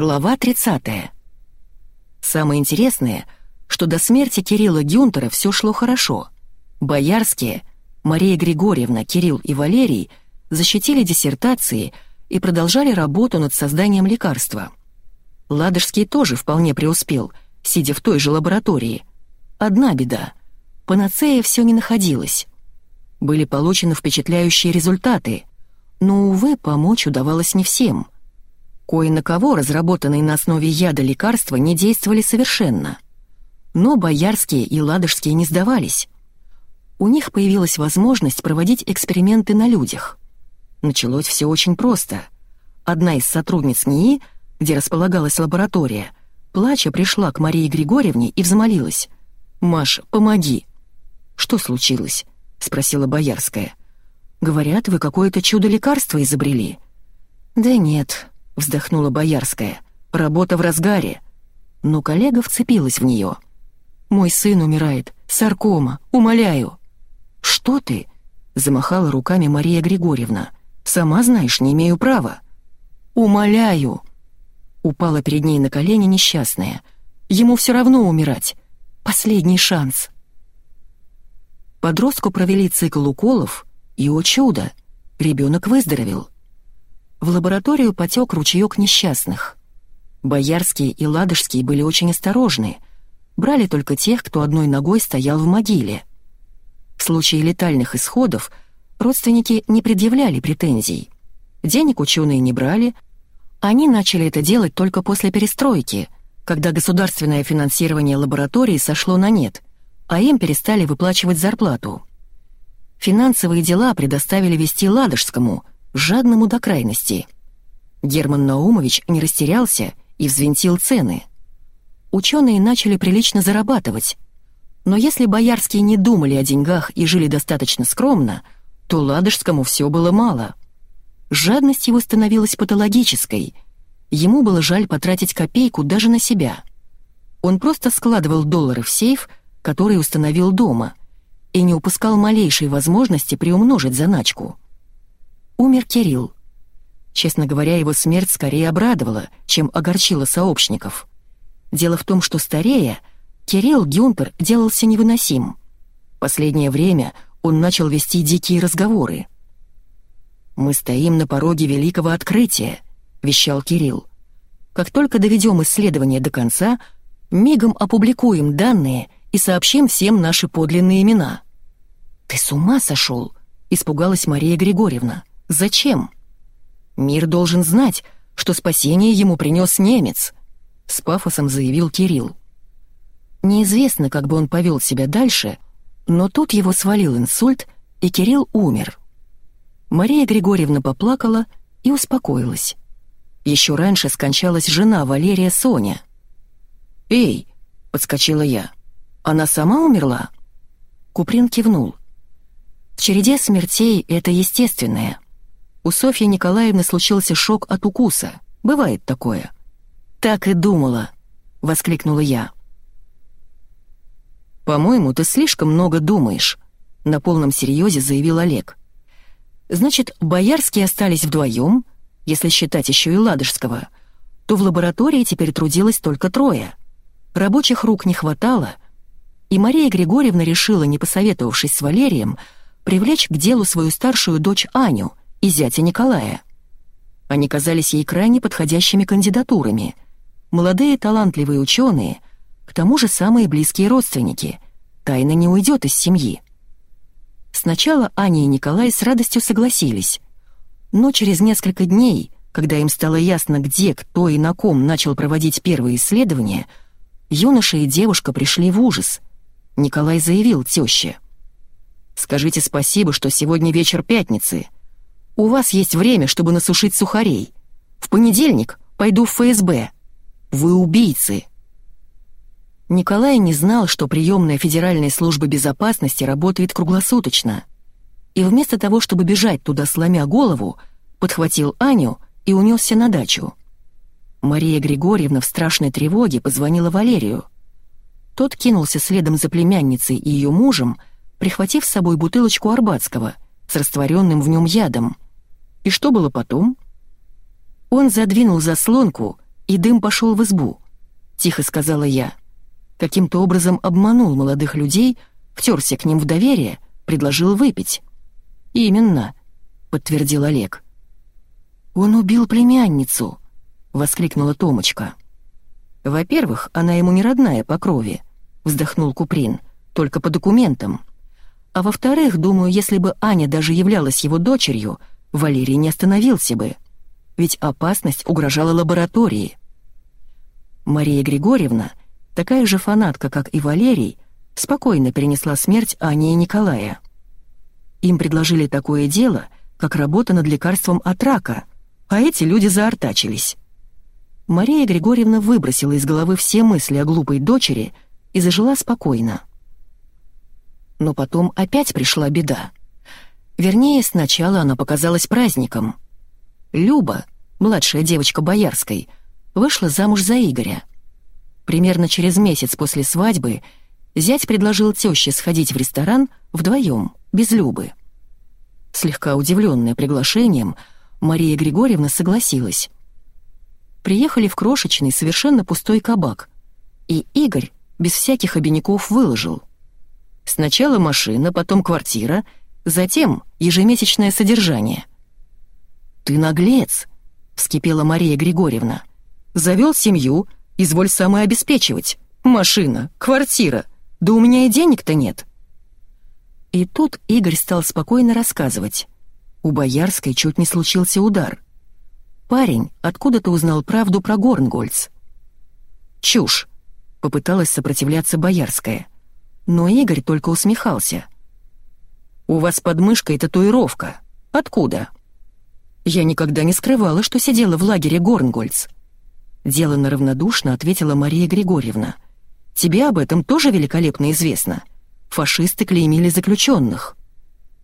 Глава 30. Самое интересное, что до смерти Кирилла Гюнтера все шло хорошо. Боярские, Мария Григорьевна, Кирилл и Валерий защитили диссертации и продолжали работу над созданием лекарства. Ладожский тоже вполне преуспел, сидя в той же лаборатории. Одна беда — панацея все не находилась. Были получены впечатляющие результаты, но, увы, помочь удавалось не всем. Кое на кого разработанные на основе яда лекарства не действовали совершенно. Но боярские и ладожские не сдавались. У них появилась возможность проводить эксперименты на людях. Началось все очень просто. Одна из сотрудниц НИИ, где располагалась лаборатория, плача пришла к Марии Григорьевне и взмолилась. «Маш, помоги!» «Что случилось?» — спросила Боярская. «Говорят, вы какое-то чудо-лекарство изобрели». «Да нет», — вздохнула Боярская. «Работа в разгаре». Но коллега вцепилась в нее. «Мой сын умирает. Саркома. Умоляю». «Что ты?» — замахала руками Мария Григорьевна. «Сама знаешь, не имею права». «Умоляю!» Упала перед ней на колени несчастная. «Ему все равно умирать. Последний шанс». Подростку провели цикл уколов, и, о чудо, ребенок выздоровел. В лабораторию потек ручеек несчастных. Боярские и Ладожские были очень осторожны, брали только тех, кто одной ногой стоял в могиле. В случае летальных исходов родственники не предъявляли претензий. Денег ученые не брали, они начали это делать только после перестройки, когда государственное финансирование лаборатории сошло на нет — а им перестали выплачивать зарплату. Финансовые дела предоставили вести Ладожскому, жадному до крайности. Герман Наумович не растерялся и взвинтил цены. Ученые начали прилично зарабатывать. Но если боярские не думали о деньгах и жили достаточно скромно, то Ладожскому все было мало. Жадность его становилась патологической. Ему было жаль потратить копейку даже на себя. Он просто складывал доллары в сейф который установил дома, и не упускал малейшей возможности приумножить заначку. Умер Кирилл. Честно говоря, его смерть скорее обрадовала, чем огорчила сообщников. Дело в том, что старея, Кирилл Гюнтер делался невыносим. Последнее время он начал вести дикие разговоры. «Мы стоим на пороге великого открытия», — вещал Кирилл. «Как только доведем исследование до конца, мигом опубликуем данные и сообщим всем наши подлинные имена». «Ты с ума сошел?» — испугалась Мария Григорьевна. «Зачем?» «Мир должен знать, что спасение ему принес немец», — с пафосом заявил Кирилл. Неизвестно, как бы он повел себя дальше, но тут его свалил инсульт, и Кирилл умер. Мария Григорьевна поплакала и успокоилась. Еще раньше скончалась жена Валерия Соня. «Эй!» — подскочила я. Она сама умерла?» Куприн кивнул. «В череде смертей это естественное. У Софьи Николаевны случился шок от укуса. Бывает такое». «Так и думала», — воскликнула я. «По-моему, ты слишком много думаешь», — на полном серьезе заявил Олег. «Значит, боярские остались вдвоем, если считать еще и Ладожского, то в лаборатории теперь трудилось только трое. Рабочих рук не хватало — и Мария Григорьевна решила, не посоветовавшись с Валерием, привлечь к делу свою старшую дочь Аню и зятя Николая. Они казались ей крайне подходящими кандидатурами. Молодые талантливые ученые, к тому же самые близкие родственники. Тайна не уйдет из семьи. Сначала Аня и Николай с радостью согласились. Но через несколько дней, когда им стало ясно, где, кто и на ком начал проводить первые исследования, юноша и девушка пришли в ужас — Николай заявил тёще. «Скажите спасибо, что сегодня вечер пятницы. У вас есть время, чтобы насушить сухарей. В понедельник пойду в ФСБ. Вы убийцы». Николай не знал, что приемная Федеральной службы безопасности работает круглосуточно. И вместо того, чтобы бежать туда сломя голову, подхватил Аню и унесся на дачу. Мария Григорьевна в страшной тревоге позвонила Валерию — тот кинулся следом за племянницей и ее мужем, прихватив с собой бутылочку арбатского с растворенным в нем ядом. И что было потом? Он задвинул заслонку, и дым пошел в избу», — тихо сказала я. Каким-то образом обманул молодых людей, втерся к ним в доверие, предложил выпить. «Именно», — подтвердил Олег. «Он убил племянницу», — воскликнула Томочка. «Во-первых, она ему не родная по крови», — вздохнул Куприн, — «только по документам. А во-вторых, думаю, если бы Аня даже являлась его дочерью, Валерий не остановился бы. Ведь опасность угрожала лаборатории». Мария Григорьевна, такая же фанатка, как и Валерий, спокойно перенесла смерть Ани и Николая. Им предложили такое дело, как работа над лекарством от рака, а эти люди заортачились. Мария Григорьевна выбросила из головы все мысли о глупой дочери и зажила спокойно. Но потом опять пришла беда. Вернее, сначала она показалась праздником. Люба, младшая девочка Боярской, вышла замуж за Игоря. Примерно через месяц после свадьбы зять предложил тёще сходить в ресторан вдвоем, без Любы. Слегка удивленная приглашением, Мария Григорьевна согласилась. Приехали в крошечный, совершенно пустой кабак, и Игорь без всяких обиняков выложил. Сначала машина, потом квартира, затем ежемесячное содержание. «Ты наглец!» — вскипела Мария Григорьевна. «Завел семью, изволь самообеспечивать. Машина, квартира, да у меня и денег-то нет». И тут Игорь стал спокойно рассказывать. У Боярской чуть не случился удар. Парень откуда-то узнал правду про Горнгольц. «Чушь!» — попыталась сопротивляться Боярская. Но Игорь только усмехался. «У вас под мышкой татуировка. Откуда?» «Я никогда не скрывала, что сидела в лагере Горнгольц». Делано равнодушно ответила Мария Григорьевна. «Тебе об этом тоже великолепно известно. Фашисты клеймили заключенных».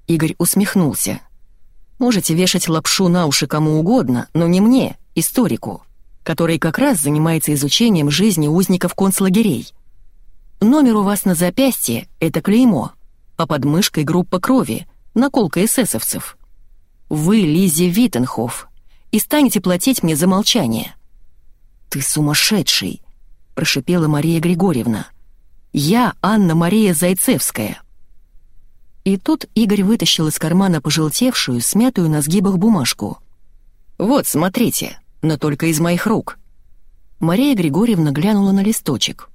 Игорь усмехнулся. «Можете вешать лапшу на уши кому угодно, но не мне, историку, который как раз занимается изучением жизни узников концлагерей. Номер у вас на запястье — это клеймо, а под группа крови, наколка эсэсовцев. Вы Лизи Виттенхоф и станете платить мне за молчание». «Ты сумасшедший!» — прошипела Мария Григорьевна. «Я Анна-Мария Зайцевская». И тут Игорь вытащил из кармана пожелтевшую, смятую на сгибах бумажку. «Вот, смотрите, но только из моих рук». Мария Григорьевна глянула на листочек.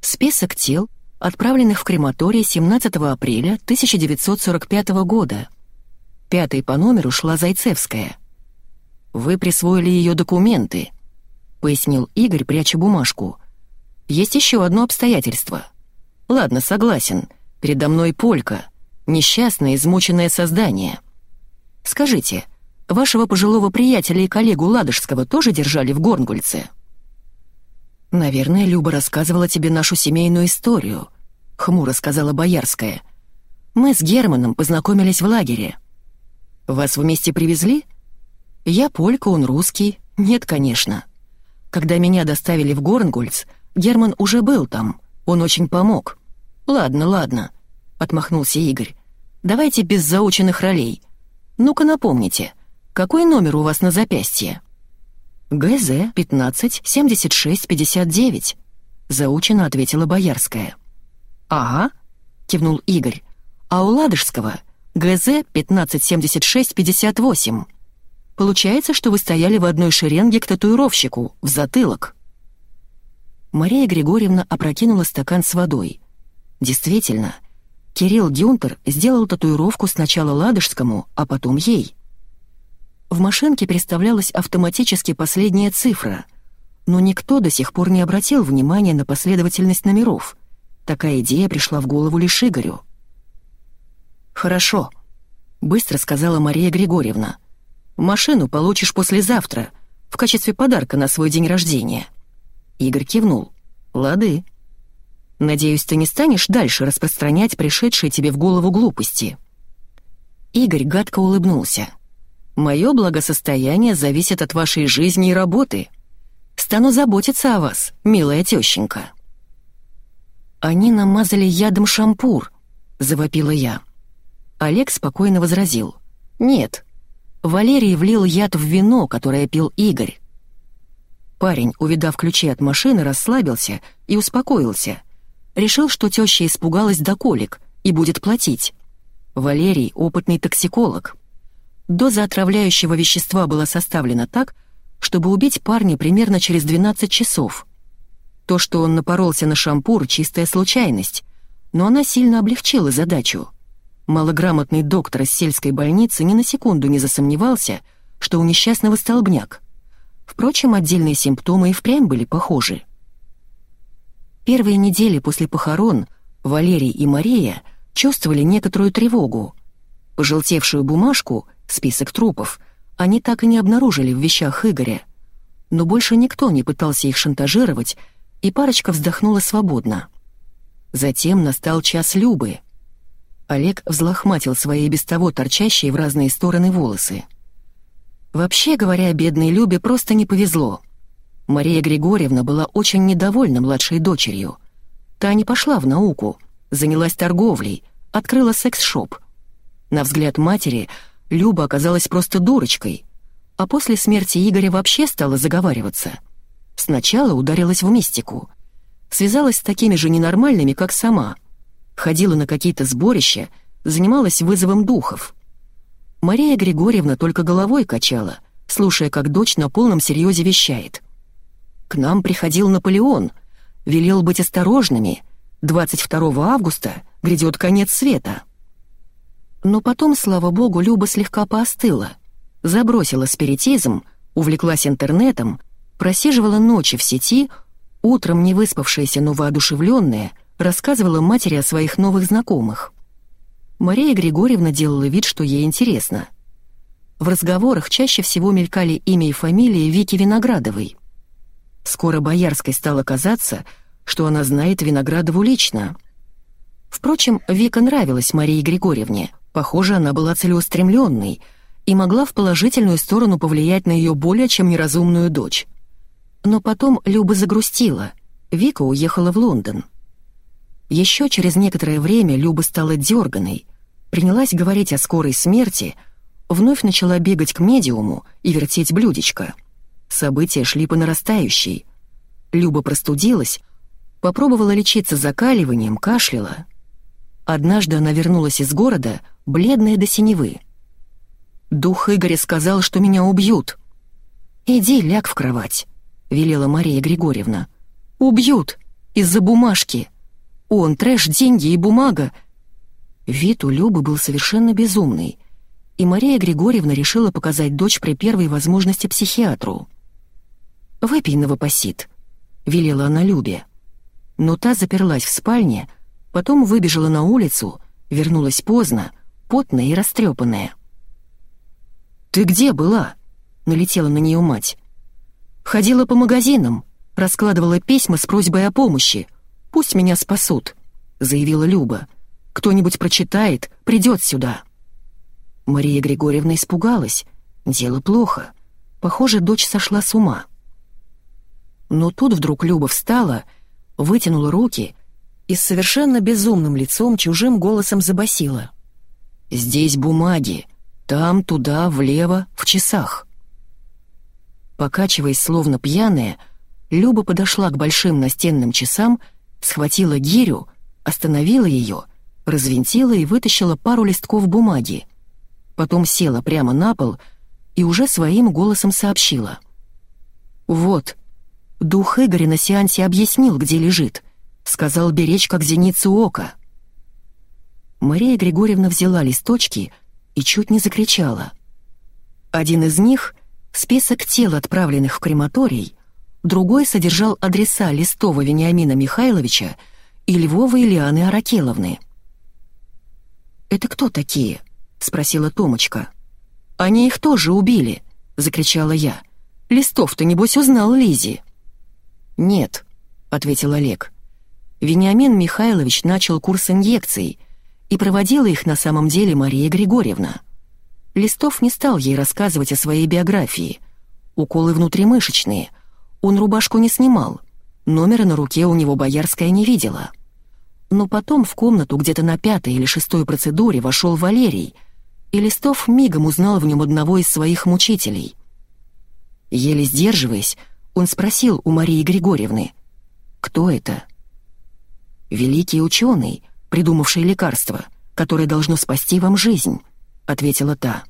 Список тел, отправленных в крематорий 17 апреля 1945 года. Пятой по номеру шла Зайцевская. «Вы присвоили ее документы», — пояснил Игорь, пряча бумажку. Есть еще одно обстоятельство. Ладно, согласен. Передо мной полька. Несчастное, измученное создание. Скажите, вашего пожилого приятеля и коллегу Ладожского тоже держали в Горнгульце? Наверное, Люба рассказывала тебе нашу семейную историю, хмуро сказала Боярская. Мы с Германом познакомились в лагере. Вас вместе привезли? Я полька, он русский. Нет, конечно. Когда меня доставили в Горнгульц, Герман уже был там, он очень помог. Ладно, ладно, отмахнулся Игорь. Давайте без заученных ролей. Ну-ка напомните, какой номер у вас на запястье? ГЗ 15 76 59, заучено ответила Боярская. Ага, кивнул Игорь. А у Ладожского ГЗ 15 76 58. Получается, что вы стояли в одной шеренге к татуировщику, в затылок. Мария Григорьевна опрокинула стакан с водой. Действительно, Кирилл Гюнтер сделал татуировку сначала Ладожскому, а потом ей. В машинке представлялась автоматически последняя цифра, но никто до сих пор не обратил внимания на последовательность номеров. Такая идея пришла в голову лишь Игорю. «Хорошо», — быстро сказала Мария Григорьевна. «Машину получишь послезавтра, в качестве подарка на свой день рождения». Игорь кивнул. «Лады. Надеюсь, ты не станешь дальше распространять пришедшие тебе в голову глупости». Игорь гадко улыбнулся. «Мое благосостояние зависит от вашей жизни и работы. Стану заботиться о вас, милая тещенька». «Они намазали ядом шампур», — завопила я. Олег спокойно возразил. «Нет, Валерий влил яд в вино, которое пил Игорь. Парень, увидав ключи от машины, расслабился и успокоился. Решил, что теща испугалась до колик и будет платить. Валерий — опытный токсиколог. Доза отравляющего вещества была составлена так, чтобы убить парня примерно через 12 часов. То, что он напоролся на шампур — чистая случайность, но она сильно облегчила задачу. Малограмотный доктор из сельской больницы ни на секунду не засомневался, что у несчастного столбняк. Впрочем, отдельные симптомы и впрямь были похожи. Первые недели после похорон Валерий и Мария чувствовали некоторую тревогу. Пожелтевшую бумажку, список трупов, они так и не обнаружили в вещах Игоря. Но больше никто не пытался их шантажировать, и парочка вздохнула свободно. Затем настал час Любы. Олег взлохматил свои без того торчащие в разные стороны волосы. Вообще говоря, бедной Любе просто не повезло. Мария Григорьевна была очень недовольна младшей дочерью. Та не пошла в науку, занялась торговлей, открыла секс-шоп. На взгляд матери, Люба оказалась просто дурочкой, а после смерти Игоря вообще стала заговариваться. Сначала ударилась в мистику. Связалась с такими же ненормальными, как сама. Ходила на какие-то сборища, занималась вызовом духов — Мария Григорьевна только головой качала, слушая, как дочь на полном серьезе вещает. «К нам приходил Наполеон, велел быть осторожными. 22 августа грядет конец света». Но потом, слава богу, Люба слегка поостыла, забросила спиритизм, увлеклась интернетом, просиживала ночи в сети, утром не выспавшаяся, но воодушевленная, рассказывала матери о своих новых знакомых. Мария Григорьевна делала вид, что ей интересно. В разговорах чаще всего мелькали имя и фамилия Вики Виноградовой. Скоро Боярской стало казаться, что она знает Виноградову лично. Впрочем, Вика нравилась Марии Григорьевне. Похоже, она была целеустремленной и могла в положительную сторону повлиять на ее более чем неразумную дочь. Но потом Люба загрустила. Вика уехала в Лондон. Еще через некоторое время Люба стала дерганой, принялась говорить о скорой смерти, вновь начала бегать к медиуму и вертеть блюдечко. События шли по нарастающей. Люба простудилась, попробовала лечиться закаливанием, кашляла. Однажды она вернулась из города, бледная до синевы. «Дух Игоря сказал, что меня убьют». «Иди, ляг в кровать», — велела Мария Григорьевна. «Убьют! Из-за бумажки! Он, трэш, деньги и бумага Вид у Любы был совершенно безумный, и Мария Григорьевна решила показать дочь при первой возможности психиатру. «Выпей новопосит», — велела она Любе. Но та заперлась в спальне, потом выбежала на улицу, вернулась поздно, потная и растрепанная. «Ты где была?» — налетела на нее мать. «Ходила по магазинам, раскладывала письма с просьбой о помощи. Пусть меня спасут», — заявила Люба. Кто-нибудь прочитает, придет сюда». Мария Григорьевна испугалась. Дело плохо. Похоже, дочь сошла с ума. Но тут вдруг Люба встала, вытянула руки и с совершенно безумным лицом чужим голосом забасила. «Здесь бумаги. Там, туда, влево, в часах». Покачиваясь, словно пьяная, Люба подошла к большим настенным часам, схватила гирю, остановила ее развинтила и вытащила пару листков бумаги. Потом села прямо на пол и уже своим голосом сообщила. «Вот, дух Игоря на сеансе объяснил, где лежит. Сказал беречь, как зеницу ока». Мария Григорьевна взяла листочки и чуть не закричала. Один из них — список тел, отправленных в крематорий, другой содержал адреса Листова Вениамина Михайловича и Львова Ильяны Аракеловны — «Это кто такие?» — спросила Томочка. «Они их тоже убили!» — закричала я. «Листов-то, небось, узнал Лизи. «Нет», — ответил Олег. Вениамин Михайлович начал курс инъекций, и проводила их на самом деле Мария Григорьевна. Листов не стал ей рассказывать о своей биографии. Уколы внутримышечные. Он рубашку не снимал. Номера на руке у него Боярская не видела. Но потом в комнату где-то на пятой или шестой процедуре вошел Валерий, и Листов мигом узнал в нем одного из своих мучителей. Еле сдерживаясь, Он спросил у Марии Григорьевны, «Кто это?» «Великий ученый, придумавший лекарство, которое должно спасти вам жизнь», — ответила та.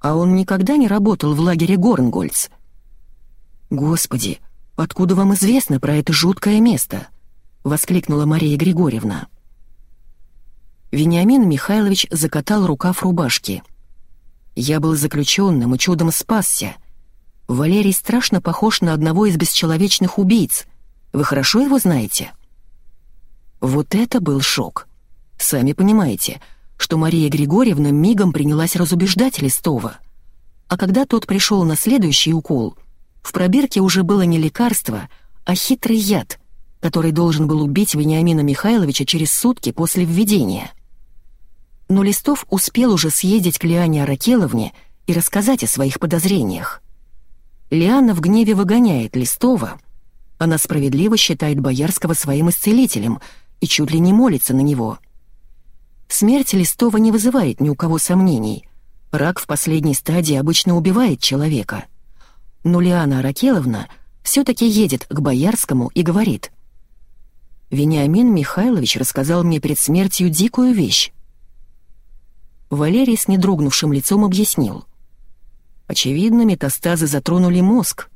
«А он никогда не работал в лагере Горнгольц?» «Господи, откуда вам известно про это жуткое место?» — воскликнула Мария Григорьевна. Вениамин Михайлович закатал рукав рубашки. «Я был заключенным и чудом спасся. Валерий страшно похож на одного из бесчеловечных убийц. Вы хорошо его знаете?» Вот это был шок. Сами понимаете, что Мария Григорьевна мигом принялась разубеждать Листова. А когда тот пришел на следующий укол, в пробирке уже было не лекарство, а хитрый яд, который должен был убить Вениамина Михайловича через сутки после введения но Листов успел уже съездить к Лиане Аракеловне и рассказать о своих подозрениях. Лиана в гневе выгоняет Листова. Она справедливо считает Боярского своим исцелителем и чуть ли не молится на него. Смерть Листова не вызывает ни у кого сомнений. Рак в последней стадии обычно убивает человека. Но Лиана Аракеловна все-таки едет к Боярскому и говорит. «Вениамин Михайлович рассказал мне перед смертью дикую вещь. Валерий с недрогнувшим лицом объяснил. Очевидно, метастазы затронули мозг.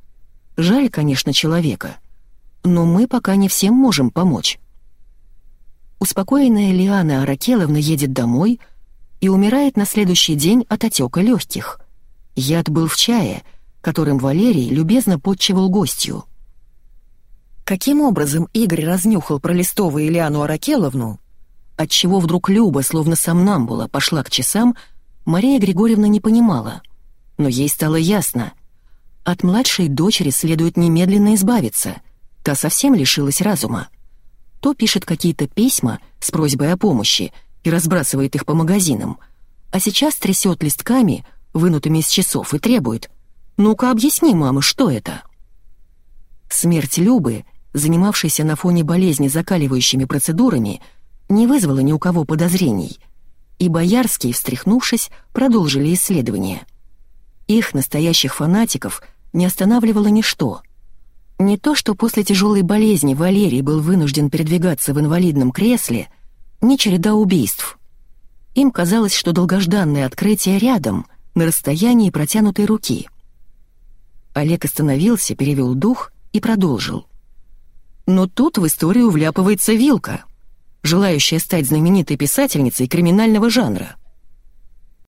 Жаль, конечно, человека. Но мы пока не всем можем помочь. Успокоенная Лиана Аракеловна едет домой и умирает на следующий день от отека легких. Яд был в чае, которым Валерий любезно подчивал гостью. Каким образом Игорь разнюхал про Листову Ильяну Аракеловну, Отчего вдруг Люба, словно сомнамбула, пошла к часам, Мария Григорьевна не понимала. Но ей стало ясно. От младшей дочери следует немедленно избавиться. Та совсем лишилась разума. То пишет какие-то письма с просьбой о помощи и разбрасывает их по магазинам, а сейчас трясет листками, вынутыми из часов, и требует «Ну-ка объясни, мама, что это?» Смерть Любы, занимавшейся на фоне болезни закаливающими процедурами, не вызвало ни у кого подозрений, и боярские, встряхнувшись, продолжили исследование. Их, настоящих фанатиков, не останавливало ничто. Не то, что после тяжелой болезни Валерий был вынужден передвигаться в инвалидном кресле, ни череда убийств. Им казалось, что долгожданное открытие рядом, на расстоянии протянутой руки. Олег остановился, перевел дух и продолжил. Но тут в историю вляпывается вилка — желающая стать знаменитой писательницей криминального жанра.